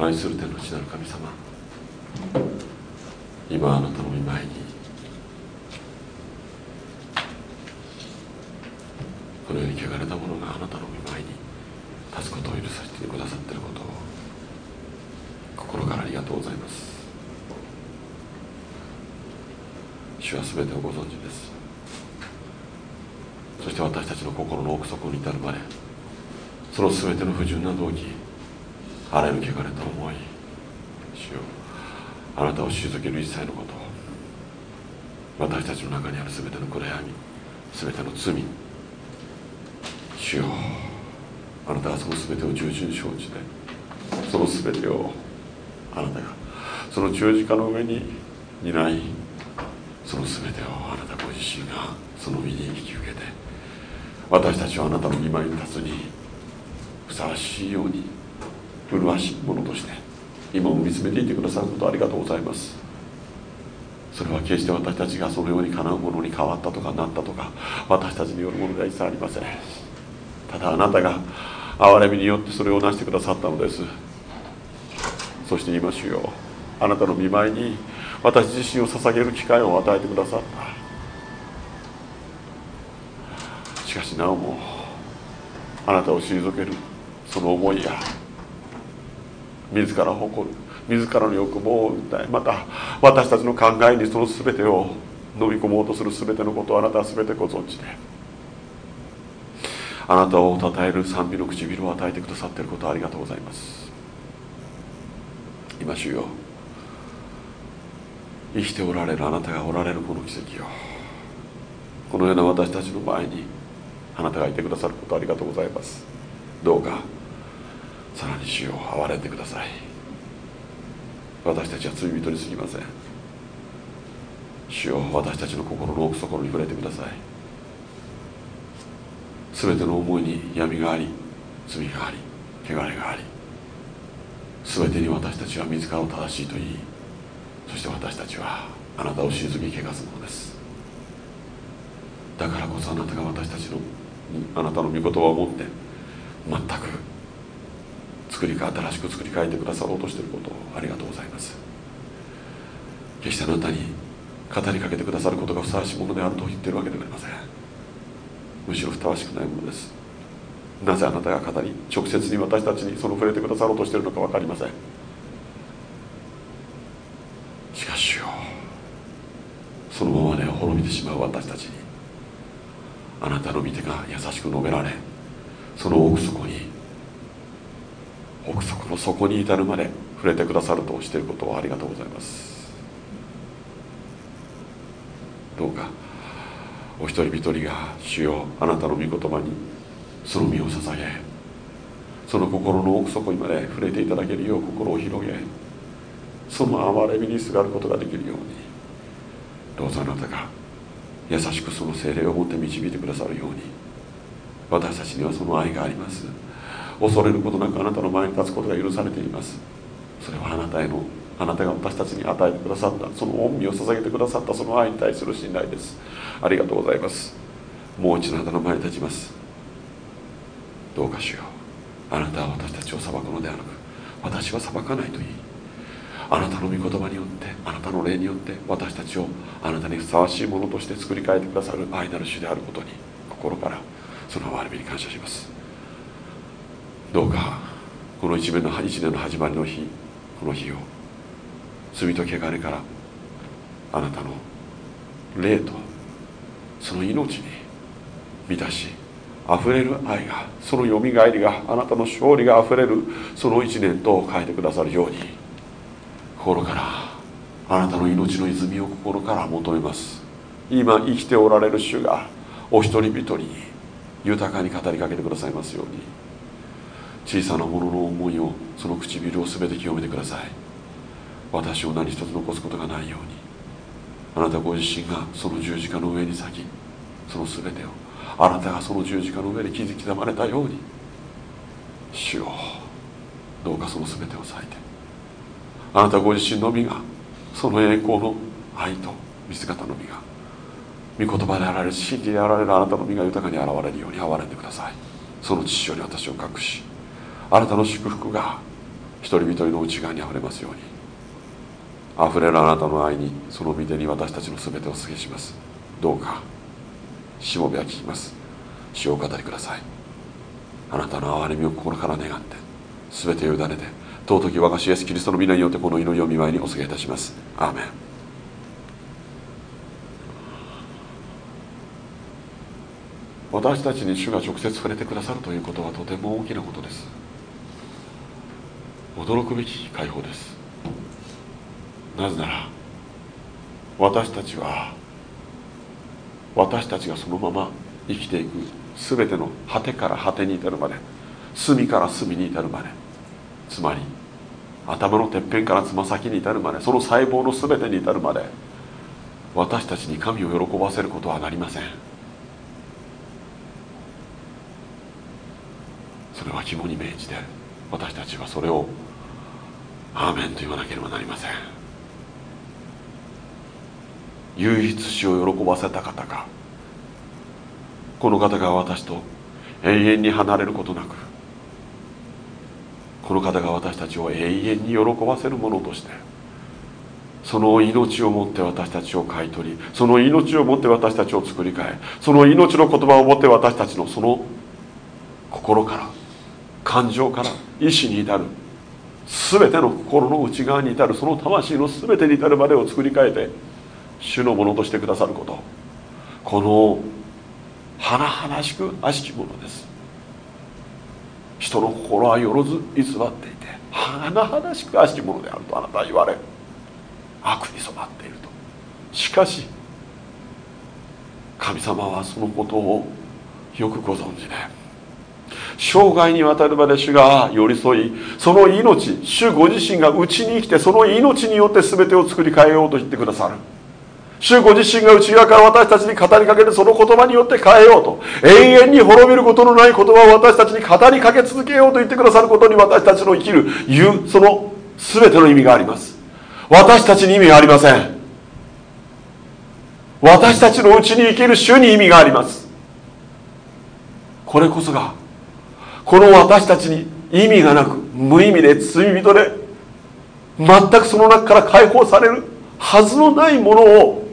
愛する天の地なる神様。今あなたの御前に。このように汚れたものがあなたの御前に。立つことを許させてくださっていることを。心からありがとうございます。主は全てをご存知です。そして私たちの心の奥底に至るまでその全ての不純な動機あらゆる汚れた思い主よ。あなたを退ける一切のこと私たちの中にある全ての暗闇全ての罪。主よ。あなたはその全てを従順承知でその全てをあなたがその十字架の上に担いその全てをあなたご自身がその身に引き受けて私たちはあなたの御前に立つにふさわしいように麗しいものとして今も見つめていてくださることありがとうございます。それは決して私たちがそのようにかなうものに変わったとかなったとか私たちによるものでは一切ありません。ただあなたが憐れみによってそれをなしてくださったのです。そして今主よ。あなたの見舞いに私自身を捧げる機会を与えてくださった。しかしなおもあなたを退けるその思いや自ら誇る自らの欲望を訴えまた私たちの考えにその全てを飲み込もうとする全てのことをあなたは全てご存知であなたを称える賛美の唇を与えてくださっていることありがとうございます。今主よ生きておられるあなたがおられるこの奇跡をこのような私たちの前にあなたがいてくださることありがとうございます。どうかさらに主を憐れんでください。私たちは罪人にすぎません。主よ私たちの心の奥底に触れてください。全ての思いに闇があり罪があり汚れがあり全てに私たちは自らを正しいと言いそして私たちはあなたを沈み汚すものです。だからこそあなたが私たちのあなたの御言葉を持って全く作り変新しく作り変えてくださろうとしていることをありがとうございます。決してあなたに語りかけてくださることがふさわしいものであると言っているわけではありません。むしろふさわしくないものです。なぜあなたが語り直接に私たちにその触れてくださろうとしているのか分かりません。しかしよそのままで滅びてしまう私たちにあなたの御手が優しく述べられその奥底に奥底の底に至るまで触れてくださるとしていることをありがとうございます。どうかお一人一人が主よあなたの御言葉にその身を捧げその心の奥底にまで触れていただけるよう心を広げその憐れみにすがることができるようにどうぞあなたが優しくその精霊を持って導いてくださるように私たちにはその愛があります。恐れることなくあなたの前に立つことが許されています。それはあなたへのあなたが私たちに与えてくださったその恩義を捧げてくださったその愛に対する信頼です。ありがとうございます。もう一度あなたの前に立ちます。どうかしよう。あなたは私たちを裁くのではなく私は裁かないといい。あなたの御言葉によってあなたの霊によって私たちをあなたにふさわしいものとして作り変えてくださる愛なる主であることに心からその憐れみに感謝します。どうかこの一年の一年の始まりの日この日を罪と汚れからあなたの霊とその命に満たし溢れる愛がそのよみがえりがあなたの勝利が溢れるその一年と変えてくださるように心からあなたの命の泉を心から求めます。今生きておられる主がお一人一人に豊かに語りかけてくださいますように。小さなものの思いをその唇を全て清めてください。私を何一つ残すことがないように。あなたご自身がその十字架の上に咲きその全てをあなたがその十字架の上に築き刻まれたように。主よどうかその全てを裂いて。あなたご自身のみがその栄光の愛と見姿のみが御言葉であられる真理であられるあなたの身が豊かに現れるように憐れんでください。その父より私を隠しあなたの祝福が一人一人の内側にあふれますように。あふれるあなたの愛にその御手に私たちの全てを告げします。どうかしもべは聞きます。主を語りください。あなたの憐れみを心から願って全てを委ねて尊き我が主イエスキリストの皆によってこの祈りを見舞いにお告げいたします。アーメン。私たちに主が直接触れてくださるということはとても大きなことです。驚くべき解放です。なぜなら私たちは私たちがそのまま生きていく全ての果てから果てに至るまで隅から隅に至るまでつまり頭のてっぺんからつま先に至るまでその細胞の全てに至るまで私たちに神を喜ばせることはなりません。それは肝に銘じて私たちはそれをアーメンと言わなければなりません。唯一死を喜ばせた方がこの方が私と永遠に離れることなく。この方が私たちを永遠に喜ばせるものとしてその命をもって私たちを買い取りその命をもって私たちを作り変えその命の言葉をもって私たちのその心から感情から意志に至る全ての心の内側に至るその魂の全てに至るまでを作り変えて主のものとしてくださること。この甚だしく悪しきものです。人の心はよろず偽っていて甚だしく悪しきものであるとあなたは言われ悪に染まっていると。しかし神様はそのことをよくご存知で生涯にわたるまで主が寄り添いその命主ご自身が内に生きてその命によって全てを作り変えようと言ってくださる。主ご自身が内側から私たちに語りかけるその言葉によって変えようと。永遠に滅びることのない言葉を私たちに語りかけ続けようと言ってくださることに私たちの生きる言うその全ての意味があります。私たちに意味がありません。私たちのうちに生きる主に意味があります。これこそがこの私たちに意味がなく無意味で罪人で全くその中から解放されるはずのないものを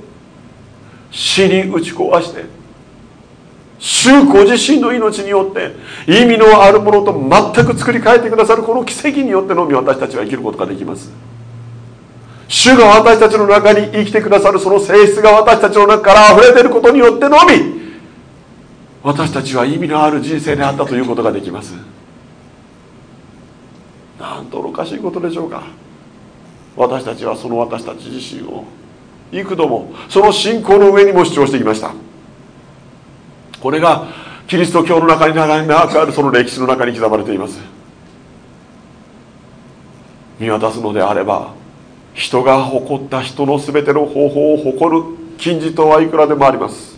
死に打ち壊して主ご自身の命によって意味のあるものと全く作り変えてくださるこの奇跡によってのみ私たちは生きることができます。主が私たちの中に生きてくださるその性質が私たちの中から溢れていることによってのみ私たちは意味のある人生であったということができます。なんと愚かしいことでしょうか。私たちはその私たち自身を幾度もその信仰の上にも主張してきました。これがキリスト教の中に長くあるその歴史の中に刻まれています。見渡すのであれば人が誇った人の全ての方法を誇る金字塔はいくらでもあります。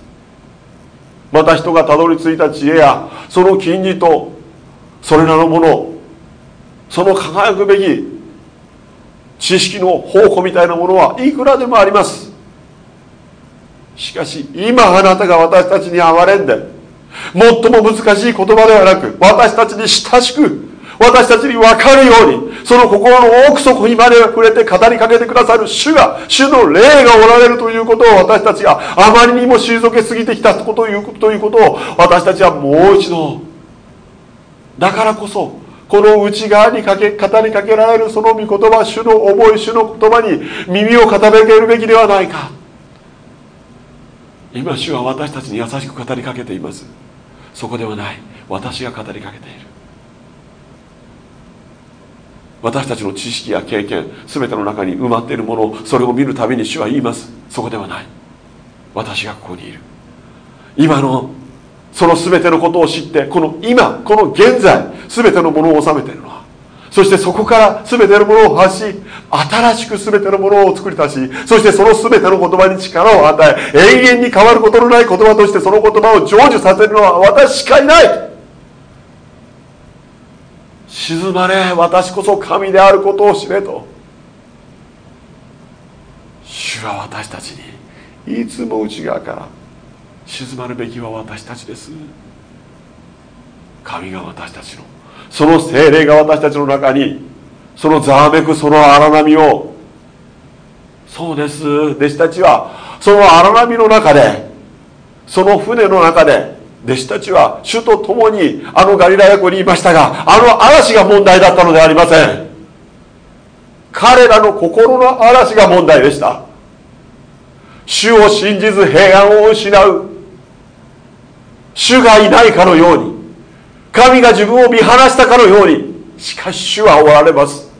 また人がたどり着いた知恵やその金利とそれらのものその輝くべき知識の宝庫みたいなものはいくらでもあります。しかし今あなたが私たちに憐れんで最も難しい言葉ではなく私たちに親しく私たちに分かるようにその心の奥底にまで触れて語りかけてくださる主が主の霊がおられるということを私たちがあまりにも退けすぎてきたことということを私たちはもう一度だからこそこの内側にかけ語りかけられるその御言葉主の思い主の言葉に耳を傾けるべきではないか。今主は私たちに優しく語りかけています。そこではない。私が語りかけている。私たちの知識や経験全ての中に埋まっているものそれを見るたびに主は言います。そこではない。私がここにいる。今のその全てのことを知ってこの今この現在全てのものを収めているのは。そしてそこから全てのものを発し新しく全てのものを作り出しそしてその全ての言葉に力を与え永遠に変わることのない言葉としてその言葉を成就させるのは私しかいない。静まれ私こそ神であることを知れと。主は私たちにいつも内側から静まるべきは私たちです。神が私たちのその精霊が私たちの中にそのざわめくその荒波をそうです。弟子たちはその荒波の中でその船の中で弟子たちは主と共にあのガリラヤ湖にいましたがあの嵐が問題だったのではありません。彼らの心の嵐が問題でした。主を信じず平安を失う。主がいないかのように。神が自分を見放したかのように。しかし主はおられます。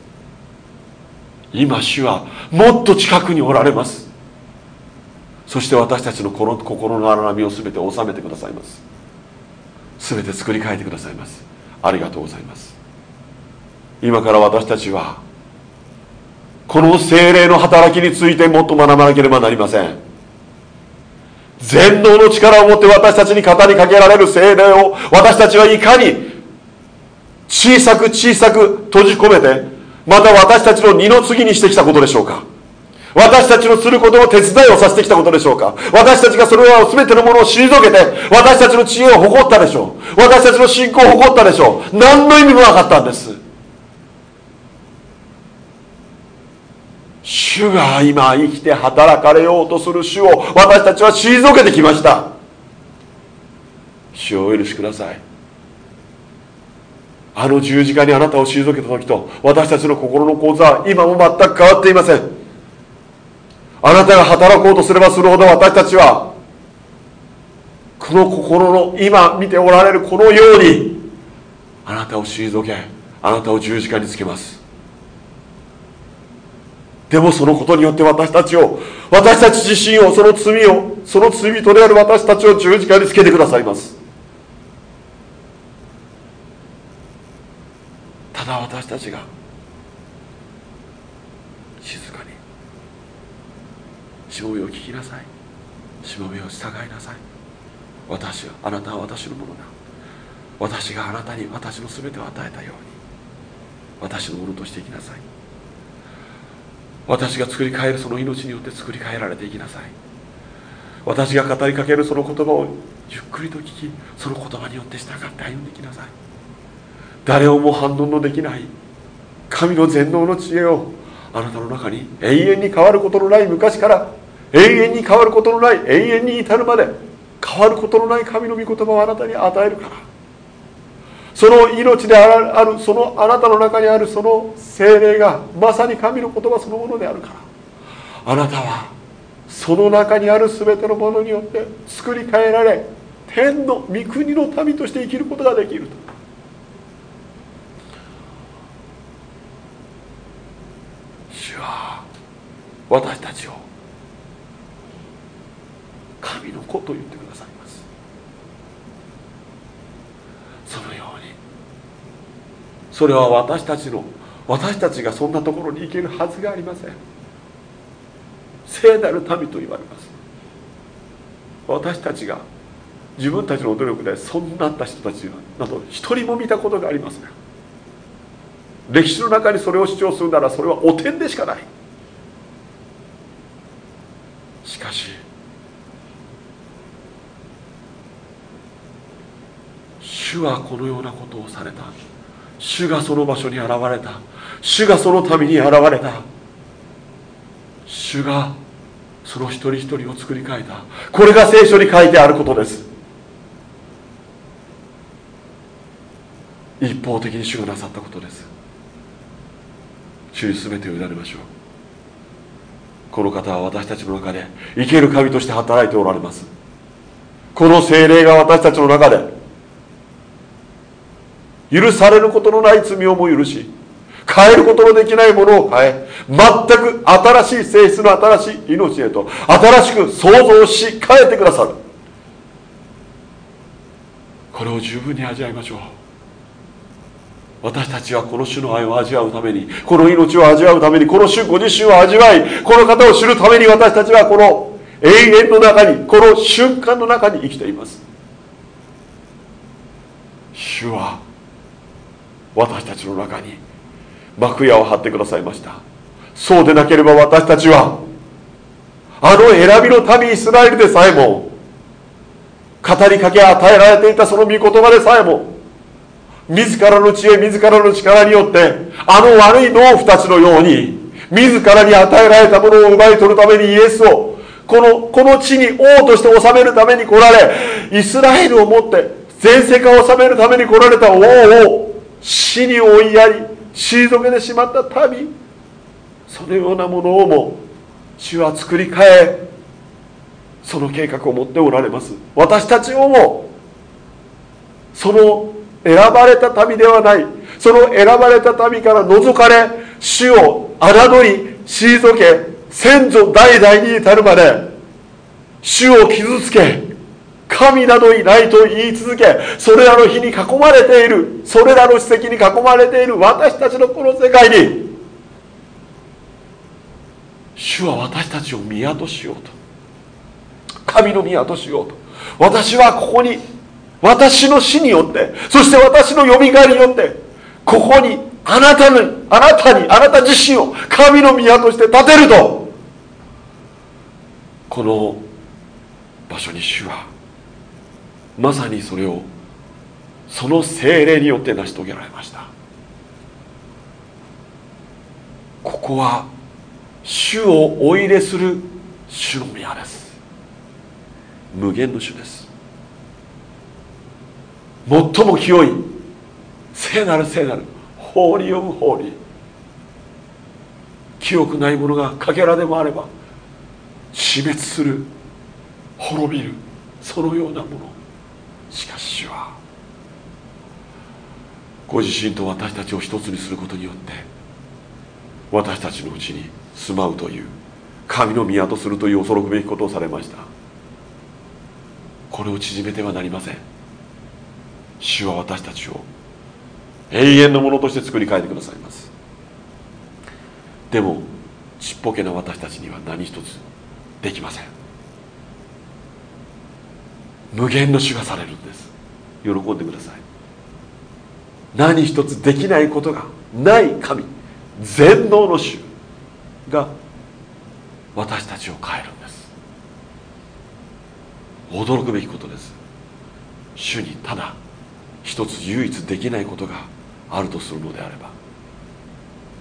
今主はもっと近くにおられます。そして私たちのこの心の荒波を全て収めてくださいます。全て作り変えてくださいます。ありがとうございます。今から私たちはこの精霊の働きについてもっと学ばなければなりません。全能の力を持って私たちに語りかけられる精霊を私たちはいかに小さく小さく閉じ込めてまた私たちの二の次にしてきたことでしょうか。私たちのすることを手伝いをさせてきたことでしょうか？私たちがそれらを全てのものを退けて私たちの知恵を誇ったでしょう？私たちの信仰を誇ったでしょう？何の意味もなかったんです。主が今生きて働かれようとする主を私たちは退けてきました。主をお許しください。あの十字架にあなたを退けた時と私たちの心の構図は今も全く変わっていません。あなたが働こうとすればするほど私たちはこの心の今見ておられるこのようにあなたを退けあなたを十字架につけます。でもそのことによって私たちを私たち自身をその罪をその罪人である私たちを十字架につけてくださいます。ただ私たちがしもべを聞きなさい。しもべを従いなさい。私はあなたは私のものだ。私があなたに私の全てを与えたように。私のものとしていきなさい。私が作り変えるその命によって作り変えられていきなさい。私が語りかけるその言葉をゆっくりと聞きその言葉によって従って歩んでいきなさい。誰をも反応のできない。神の全能の知恵をあなたの中に永遠に変わることのない昔から永遠に変わることのない永遠に至るまで変わることのない神の御言葉をあなたに与えるから。その命であるそのあなたの中にあるその精霊がまさに神の言葉そのものであるから。あなたはその中にある全てのものによって作り変えられ天の御国の民として生きることができると。主は私たちを神の子と言ってくださいます。そのようにそれは私たちの私たちがそんなところに行けるはずがありません。聖なる民と言われます。私たちが自分たちの努力でそんなった人たちなど一人も見たことがありません。歴史の中にそれを主張するならそれは汚点でしかない。しかし主はこのようなことをされた。主がその場所に現れた。主がそのために現れた。主がその一人一人を作り変えた。これが聖書に書いてあることです。一方的に主がなさったことです。主に全てを委ねましょう。この方は私たちの中で生ける神として働いておられます。この精霊が私たちの中で許されることのない罪をも許し変えることのできないものを変え全く新しい性質の新しい命へと新しく創造し変えてくださる。これを十分に味わいましょう。私たちはこの種の愛を味わうためにこの命を味わうためにこの種ご自身を味わいこの方を知るために私たちはこの永遠の中にこの瞬間の中に生きています。主は私たちの中に幕屋を張ってくださいました。そうでなければ私たちはあの選びの民イスラエルでさえも語りかけ与えられていたその御言葉でさえも自らの知恵自らの力によってあの悪い農夫たちのように自らに与えられたものを奪い取るためにイエスをこのこの地に王として治めるために来られイスラエルをもって全世界を治めるために来られた王を死に追いやり退けてしまった民そのようなものをも主は作り変えその計画を持っておられます。私たちをもその選ばれた民ではないその選ばれた民から除かれ主を侮り退け先祖代々に至るまで主を傷つけ神などいないと言い続けそれらの日に囲まれているそれらの史跡に囲まれている私たちのこの世界に主は私たちを見としようと。神の見としようと。私はここに私の死によってそして私のよみがえりによってここにあなたにあなたにあなた自身を神の宮として立てると。この場所に主はまさにそれをその精霊によって成し遂げられました。ここは主をお入れする主の宮です。無限の主です。最も清い聖なる聖なるホーリーオブホーリー。清くないものがかけらでもあれば死滅する滅びるそのようなもの。しかし主はご自身と私たちを一つにすることによって私たちのうちに住まうという神の宮とするという恐ろくべきことをされました。これを縮めてはなりません。主は私たちを永遠のものとして作り変えてくださいます。でもちっぽけな私たちには何一つできません。無限の主がされるんです。喜んでください。何一つできないことがない神全能の主が私たちを変えるんです。驚くべきことです。主にただ一つ唯一できないことがあるとするのであれば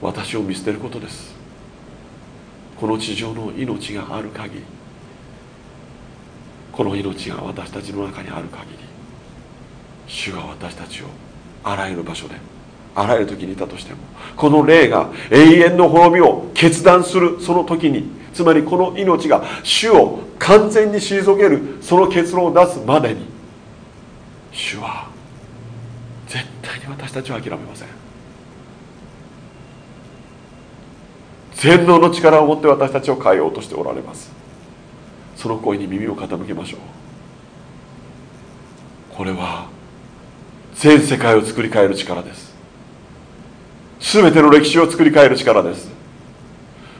私を見捨てることです。この地上の命がある限りこの命が私たちの中にある限り主が私たちをあらゆる場所であらゆる時にいたとしてもこの霊が永遠の滅びを決断するその時につまりこの命が主を完全に退けるその結論を出すまでに主は絶対に私たちは諦めません。全能の力を持って私たちを変えようとしておられます。その声に耳を傾けましょう。これは全世界を作り変える力です。全ての歴史を作り変える力です。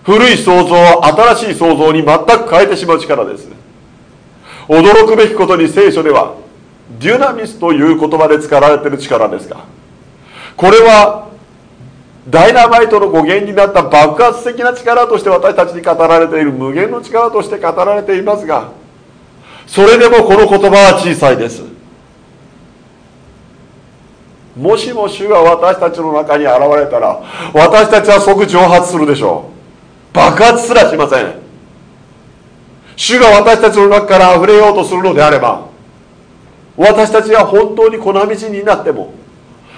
古い想像を新しい想像に全く変えてしまう力です。驚くべきことに聖書ではデュナミスという言葉で使われている力ですがこれはダイナマイトの語源になった爆発的な力として私たちに語られている無限の力として語られていますがそれでもこの言葉は小さいです。もしも主が私たちの中に現れたら私たちは即蒸発するでしょう。爆発すらしません。主が私たちの中から溢れようとするのであれば私たちが本当に粉道になっても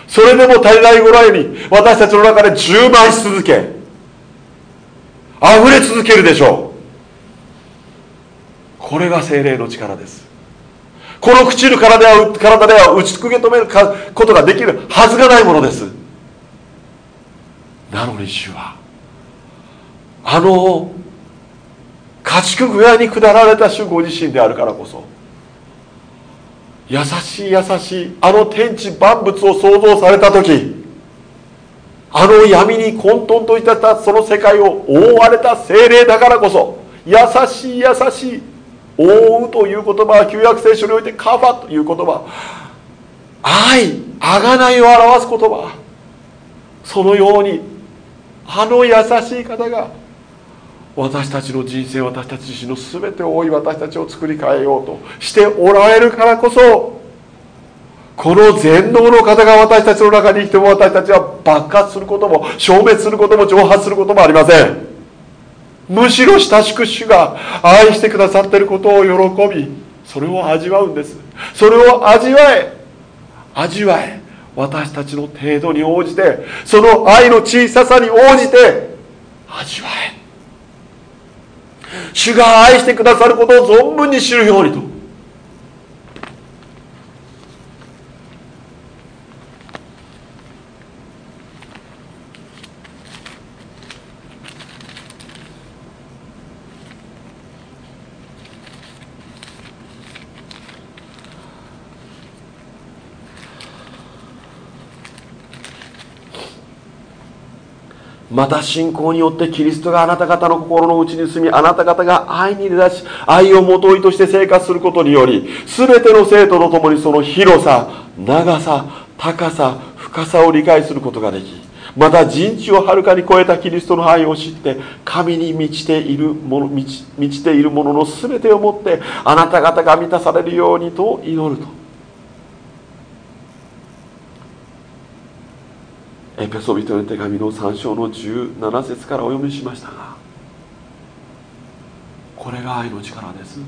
それでも足りないぐらいに私たちの中で充満し続け溢れ続けるでしょう。これが精霊の力です。この朽ちる体では体では打ち受け止めることができるはずがないものです。なのに主はあの家畜小屋に下られた主ご自身であるからこそ優しい優しい。あの天地万物を創造された時あの闇に混沌といたその世界を覆われた精霊だからこそ優しい優しい覆うという言葉は旧約聖書においてカファという言葉愛贖いを表す言葉そのようにあの優しい方が私たちの人生私たち自身の全てを追い私たちを作り変えようとしておられるからこそこの全能の方が私たちの中にいても私たちは爆発することも消滅することも蒸発することもありません。むしろ親しく主が愛してくださっていることを喜びそれを味わうんです。それを味わえ。味わえ。私たちの程度に応じてその愛の小ささに応じて味わえ。主が愛してくださることを存分に知るようにと。また信仰によってキリストがあなた方の心の内に住みあなた方が愛に出だし愛をもといとして生活することにより全ての生徒と共にその広さ長さ高さ深さを理解することができまた人知をはるかに超えたキリストの愛を知って神に満ちているもの満ち満ちているものの全てをもってあなた方が満たされるようにと祈ると。エペソビトの手紙の3章の17節からお読みしましたがこれが愛の力です。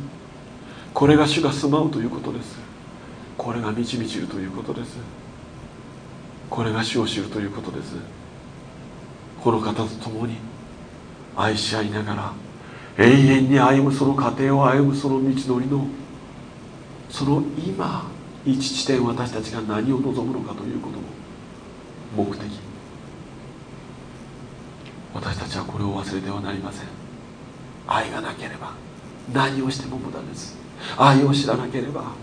これが主が住まうということです。これが満ち満ちるということです。これが主を知るということです。この方と共に愛し合いながら永遠に歩むその過程を歩むその道のりのその今一地点私たちが何を望むのかということも目的。私たちはこれを忘れてはなりません。愛がなければ何をしても無駄です。愛を知らなければ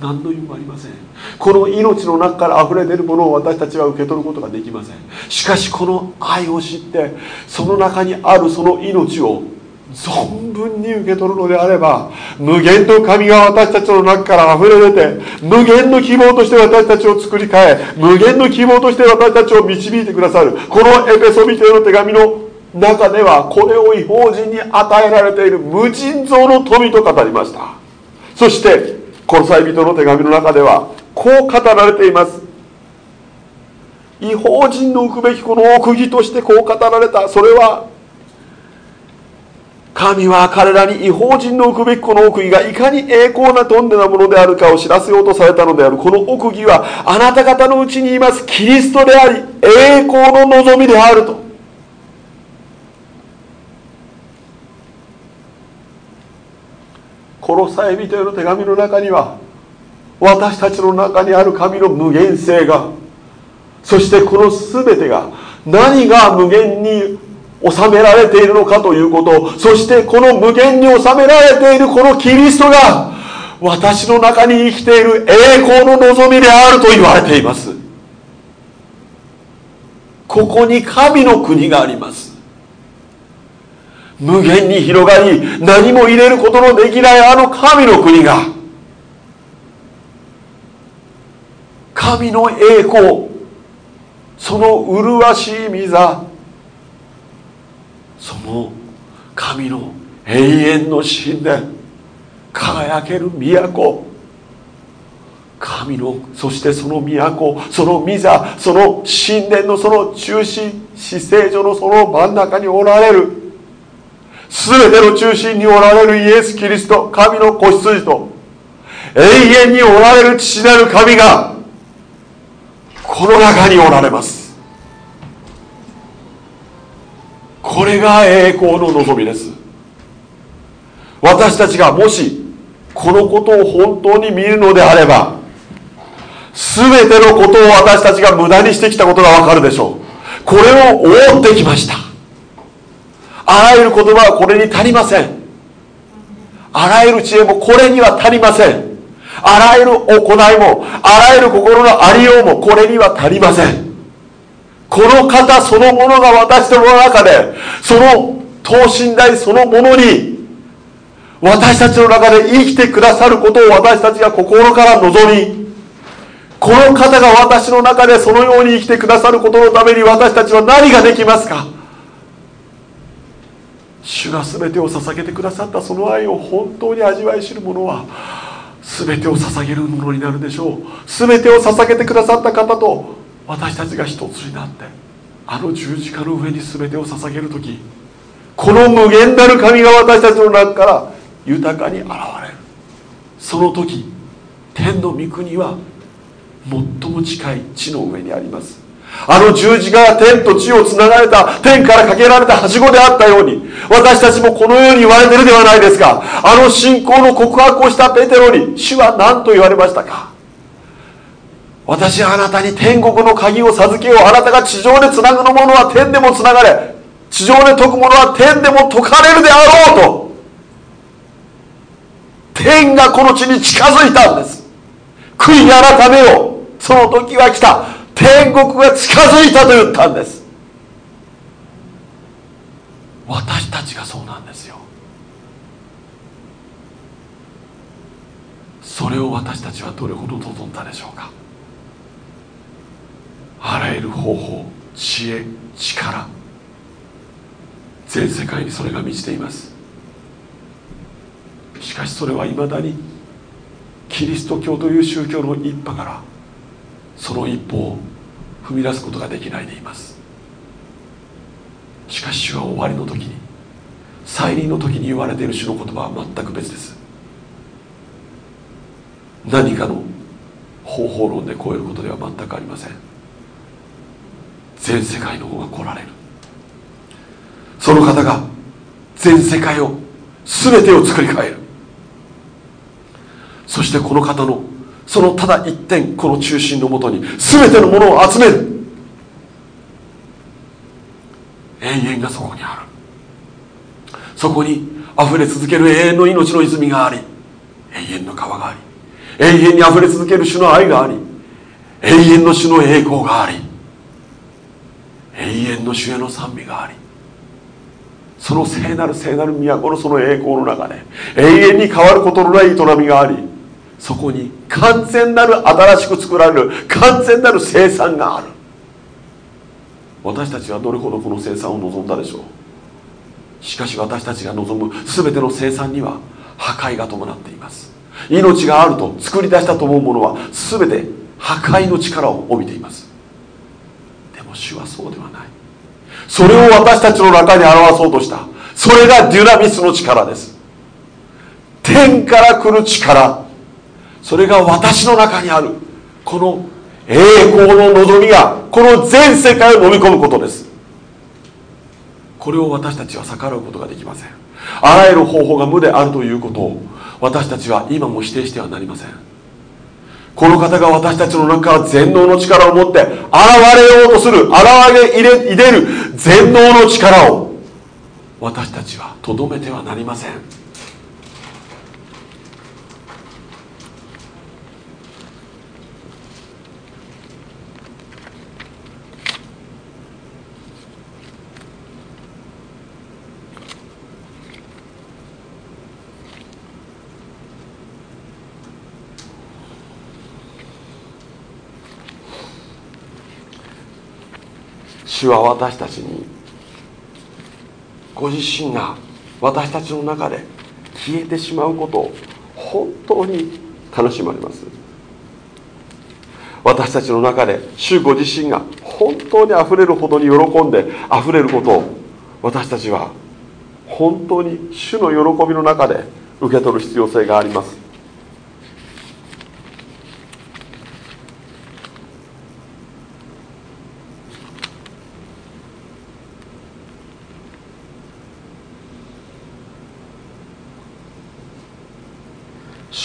何の意味もありません。この命の中から溢れ出るものを私たちは受け取ることができません。しかしこの愛を知ってその中にあるその命を存分に受け取るのであれば無限の神が私たちの中から溢れ出て無限の希望として私たちを作り変え無限の希望として私たちを導いてくださるこのエペソビテの手紙の中ではこれを違法人に与えられている無尽蔵の富と語りました。そしてコロサイ人の手紙の中ではこう語られています。違法人の浮くべきこの奥義としてこう語られた。それは神は彼らに違法人の置くべきこの奥義がいかに栄光なとんでなものであるかを知らせようとされたのであるこの奥義はあなた方のうちにいます。キリストであり栄光の望みであると。殺さえ人への手紙の中には私たちの中にある神の無限性がそしてこの全てが何が無限に収められているのかということ。そしてこの無限に収められているこのキリストが私の中に生きている栄光の望みであると言われています。ここに神の国があります。無限に広がり何も入れることのできないあの神の国が神の栄光その麗しい御座その神の永遠の神殿輝ける都。神のそしてその都その御座その神殿のその中心死聖所のその真ん中におられる。全ての中心におられるイエス・キリスト神の子羊と永遠におられる父なる神がこの中におられます。これが栄光の望みです。私たちがもしこのことを本当に見るのであれば全てのことを私たちが無駄にしてきたことがわかるでしょう。これを覆ってきました。あらゆる言葉はこれに足りません。あらゆる知恵もこれには足りません。あらゆる行いもあらゆる心のありようもこれには足りません。この方そのものが私どもの中でその等身大そのものに私たちの中で生きてくださることを私たちが心から望みこの方が私の中でそのように生きてくださることのために私たちは何ができますか？主が全てを捧げてくださったその愛を本当に味わい知る者は全てを捧げるものになるでしょう。全てを捧げてくださった方と私たちが一つになってあの十字架の上に全てを捧げる時この無限なる神が私たちの中から豊かに現れる。その時天の御国は最も近い地の上にあります。あの十字架が天と地をつながれた天からかけられたはしごであったように私たちもこのように言われてるではないですかあの信仰の告白をしたペテロに主は何と言われましたか？私はあなたに天国の鍵を授けよう。あなたが地上でつなぐのものは天でもつながれ。地上で解くものは天でも解かれるであろうと。天がこの地に近づいたんです。悔い改めよう。その時は来た。天国が近づいたと言ったんです。私たちがそうなんですよ。それを私たちはどれほど望んだでしょうか。あらゆる方法知恵力。全世界にそれが満ちています。しかしそれはいまだにキリスト教という宗教の一派からその一歩を踏み出すことができないでいます。しかし主は終わりの時に再臨の時に言われている主の言葉は全く別です。何かの方法論で超えることでは全くありません。全世界の方が来られる。その方が全世界を全てを作り変える。そしてこの方のそのただ一点この中心のもとに全てのものを集める。永遠がそこにある。そこに溢れ続ける永遠の命の泉があり永遠の川があり永遠に溢れ続ける主の愛があり永遠の主の栄光があり永遠の主への賛美がありその聖なる聖なる都のその栄光の中で永遠に変わることのない営みがありそこに完全なる新しく作られる完全なる生産がある。私たちはどれほどこの生産を望んだでしょう。しかし私たちが望む全ての生産には破壊が伴っています。命があると作り出したと思うものは全て破壊の力を帯びています。も主はそうではない。それを私たちの中に表そうとした。それがデュナミスの力です。天から来る力。それが私の中にある。この栄光の望みがこの全世界を飲み込むことです。これを私たちは逆らうことができません。あらゆる方法が無であるということを私たちは今も否定してはなりません。この方が私たちの中から全能の力を持って現れようとする現れ入れる全能の力を私たちはとどめてはなりません。主は私たちにご自身が私たちの中で消えてしまうことを本当に楽しまれます。私たちの中で主ご自身が本当にあふれるほどに喜んであふれることを私たちは本当に主の喜びの中で受け取る必要性があります。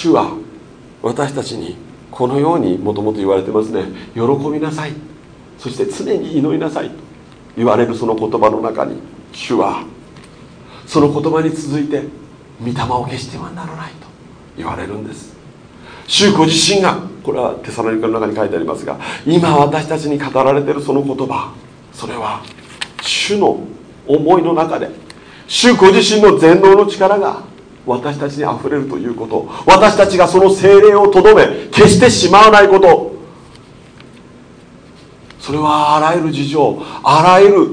主は私たちにこのようにもともと言われてますね。喜びなさい。そして常に祈りなさい。と言われるその言葉の中に主はその言葉に続いて御霊を消してはならないと言われるんです。主ご自身がこれはテサロニカの中に書いてありますが今私たちに語られてるその言葉それは主の思いの中で主ご自身の全能の力が私たちにあふれるということ。私たちがその精霊をとどめ決してしまわないこと。それはあらゆる事情あらゆる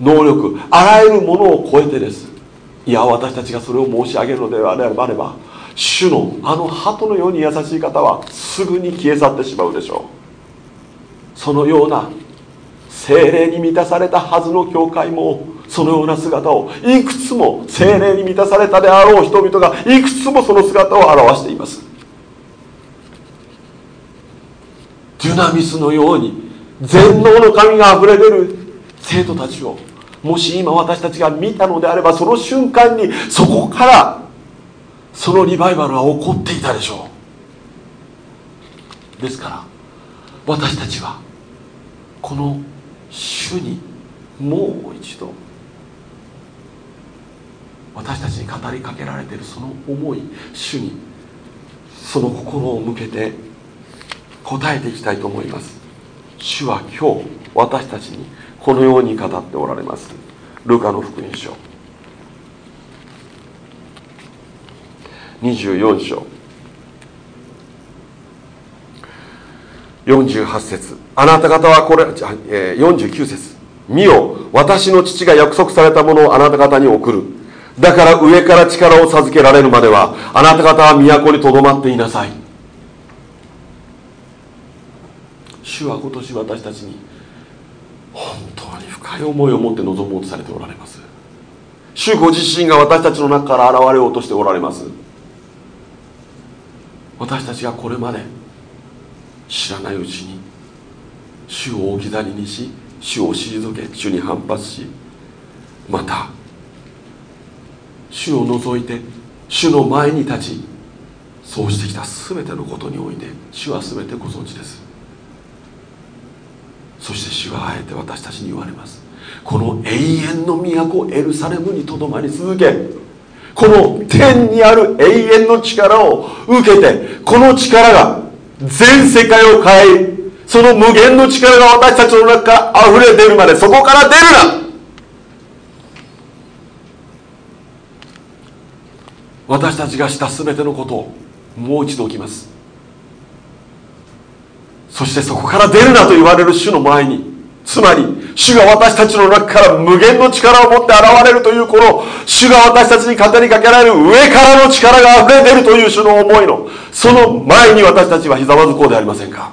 能力あらゆるものを超えてです。いや私たちがそれを申し上げるのであれば主のあの鳩のように優しい方はすぐに消え去ってしまうでしょう。そのような精霊に満たされたはずの教会もそのような姿をいくつも精霊に満たされたであろう人々がいくつもその姿を表しています。デュナミスのように全能の神があふれ出る生徒たちをもし今私たちが見たのであればその瞬間にそこからそのリバイバルは起こっていたでしょう。ですから私たちはこの主にもう一度私たちに語りかけられているその思い主にその心を向けて答えていきたいと思います。主は今日私たちにこのように語っておられます。ルカの福音書。24章。48節。あなた方はこれ、えー、49節。見よ私の父が約束されたものをあなた方に送る。だから上から力を授けられるまではあなた方は都にとどまっていなさい。主は今年私たちに本当に深い思いを持って臨もうとされておられます。主ご自身が私たちの中から現れようとしておられます。私たちがこれまで知らないうちに主を置き去りにし主を退け主に反発しまた主を除いて主の前に立ちそうしてきた全てのことにおいて主は全てご存知です。そして主はあえて私たちに言われます。この永遠の都エルサレムにとどまり続けこの天にある永遠の力を受けてこの力が全世界を変えその無限の力が私たちの中から溢れ出るまでそこから出るな。私たちがした全てのことをもう一度起きます。そしてそこから出るなと言われる主の前につまり主が私たちの中から無限の力を持って現れるというこの主が私たちに語りかけられる上からの力が溢れ出るという主の思いのその前に私たちはひざまずこうでありませんか。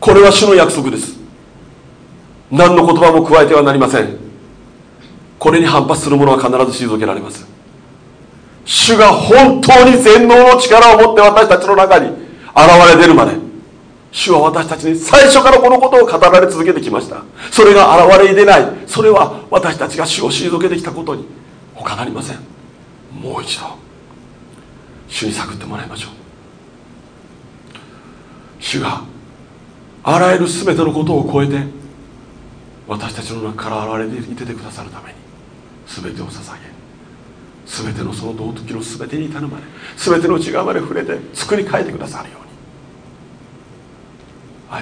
これは主の約束です。何の言葉も加えてはなりません。これに反発する者は必ず退けられます。主が本当に全能の力を持って私たちの中に現れ出るまで主は私たちに最初からこのことを語られ続けてきました。それが現れ出ない。それは私たちが主を退けてきたことに。他なりません。もう一度。主に探ってもらいましょう。主があらゆる全てのことを超えて私たちの中から現れていてくださるために全てを捧げ全てのその道徳の全てに至るまで全ての内側まで触れて作り変えてくださるよ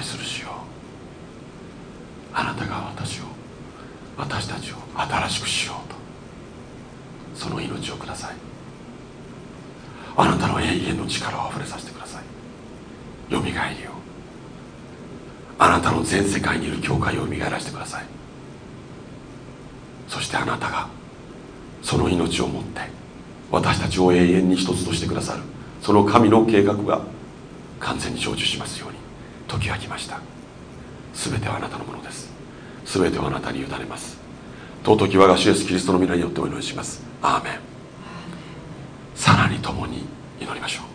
愛する主よ。あなたが私を私たちを新しくしようと。その命をください。あなたの永遠の力をあふれさせてください。よみがえりを。あなたの全世界にいる教会をよみがえらせてください。そしてあなたがその命をもって私たちを永遠に一つとしてくださるその神の計画が完全に成就しますように。時が来ました。全てはあなたのものです。全てはあなたに委ねます。尊き我が主イエスキリストの皆によってお祈りします。アーメン。さらに共に祈りましょう。